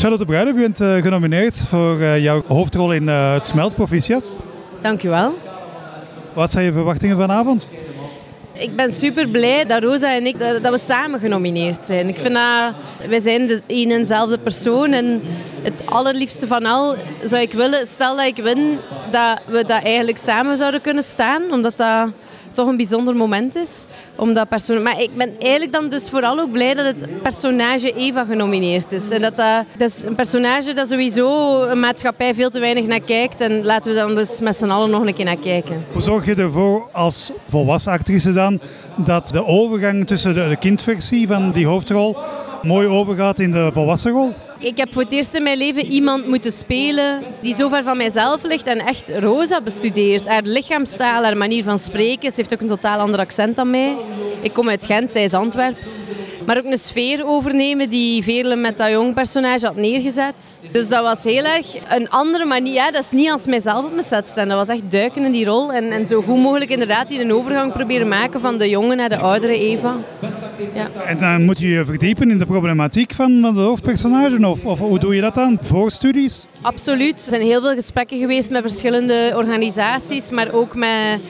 Charlotte Bruiden, je bent uh, genomineerd voor uh, jouw hoofdrol in uh, Het Smelt Proficiat. Dankjewel. Wat zijn je verwachtingen vanavond? Ik ben super blij dat Rosa en ik dat, dat we samen genomineerd zijn. Ik vind dat wij zijn de een en dezelfde persoon en het allerliefste van al zou ik willen, stel dat ik win, dat we dat eigenlijk samen zouden kunnen staan, omdat dat toch een bijzonder moment is. Omdat maar ik ben eigenlijk dan dus vooral ook blij dat het personage Eva genomineerd is. En dat, dat, is een personage dat sowieso een maatschappij veel te weinig naar kijkt. En laten we dan dus met z'n allen nog een keer naar kijken. Hoe zorg je ervoor als volwassen actrice dan dat de overgang tussen de kindversie van die hoofdrol mooi overgaat in de volwassen rol? Ik heb voor het eerst in mijn leven iemand moeten spelen die zo ver van mijzelf ligt en echt Rosa bestudeert. Haar lichaamstaal, haar manier van spreken. Ze heeft ook een totaal ander accent dan mij. Ik kom uit Gent, zij is Antwerps. Maar ook een sfeer overnemen die Veerle met dat jong personage had neergezet. Dus dat was heel erg een andere manier. Ja, dat is niet als mijzelf op mijn set staan. Dat was echt duiken in die rol. En, en zo goed mogelijk inderdaad die een overgang proberen maken van de jonge naar de oudere Eva. Ja. En dan moet je je verdiepen in de problematiek van de hoofdpersonage? Of, of hoe doe je dat dan? Voor studies? Absoluut. Er zijn heel veel gesprekken geweest met verschillende organisaties, maar ook met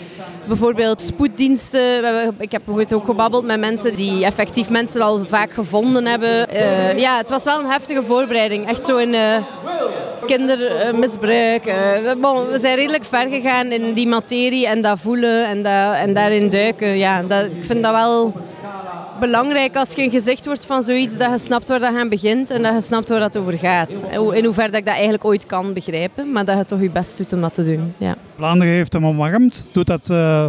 bijvoorbeeld spoeddiensten. Ik heb bijvoorbeeld ook gebabbeld met mensen die effectief mensen al vaak gevonden hebben. Uh, ja, het was wel een heftige voorbereiding. Echt zo in uh, kindermisbruik. Bon, we zijn redelijk ver gegaan in die materie en dat voelen en, dat, en daarin duiken. Ja, dat, ik vind dat wel belangrijk als je een gezicht wordt van zoiets dat je snapt waar dat aan begint en dat je snapt waar dat over gaat. In hoeverre dat ik dat eigenlijk ooit kan begrijpen, maar dat je toch je best doet om dat te doen. Ja. Vlaanderen heeft hem omarmd. Doet dat uh,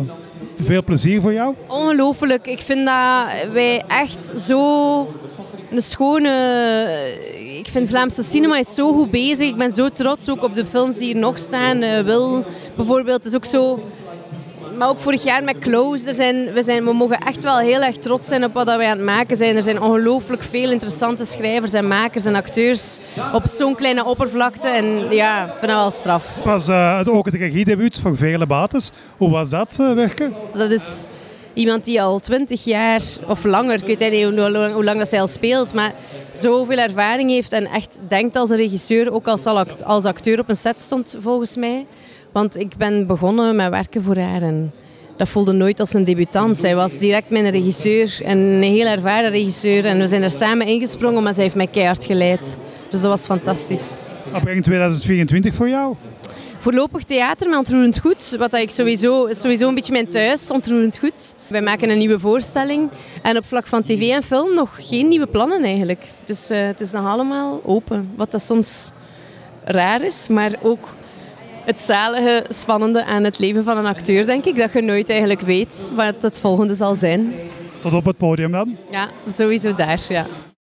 veel plezier voor jou? Ongelooflijk. Ik vind dat wij echt zo een schone... Ik vind Vlaamse cinema is zo goed bezig. Ik ben zo trots ook op de films die hier nog staan. Uh, Wil bijvoorbeeld is ook zo maar ook vorig jaar met Close. Er zijn, we, zijn, we mogen echt wel heel erg trots zijn op wat wij aan het maken zijn. Er zijn ongelooflijk veel interessante schrijvers en makers en acteurs op zo'n kleine oppervlakte. En ja, ik vind dat wel straf. Het was uh, het, ook het regiedebuut voor Vele Bates. Hoe was dat uh, werken? Dat is iemand die al twintig jaar of langer, ik weet niet hoe, lang, hoe lang dat zij al speelt, maar zoveel ervaring heeft en echt denkt als een regisseur, ook als, als acteur op een set stond volgens mij. Want ik ben begonnen met werken voor haar en dat voelde nooit als een debutant. Zij was direct mijn regisseur en een heel ervaren regisseur. En we zijn er samen ingesprongen, maar zij heeft mij keihard geleid. Dus dat was fantastisch. Wat brengt 2024 voor jou? Voorlopig theater met Ontroerend Goed. Wat ik sowieso, is sowieso een beetje mijn thuis, Ontroerend Goed. Wij maken een nieuwe voorstelling. En op vlak van tv en film nog geen nieuwe plannen eigenlijk. Dus uh, het is nog allemaal open. Wat dat soms raar is, maar ook het zalige, spannende aan het leven van een acteur, denk ik. Dat je nooit eigenlijk weet wat het volgende zal zijn. Tot op het podium dan? Ja, sowieso daar, ja.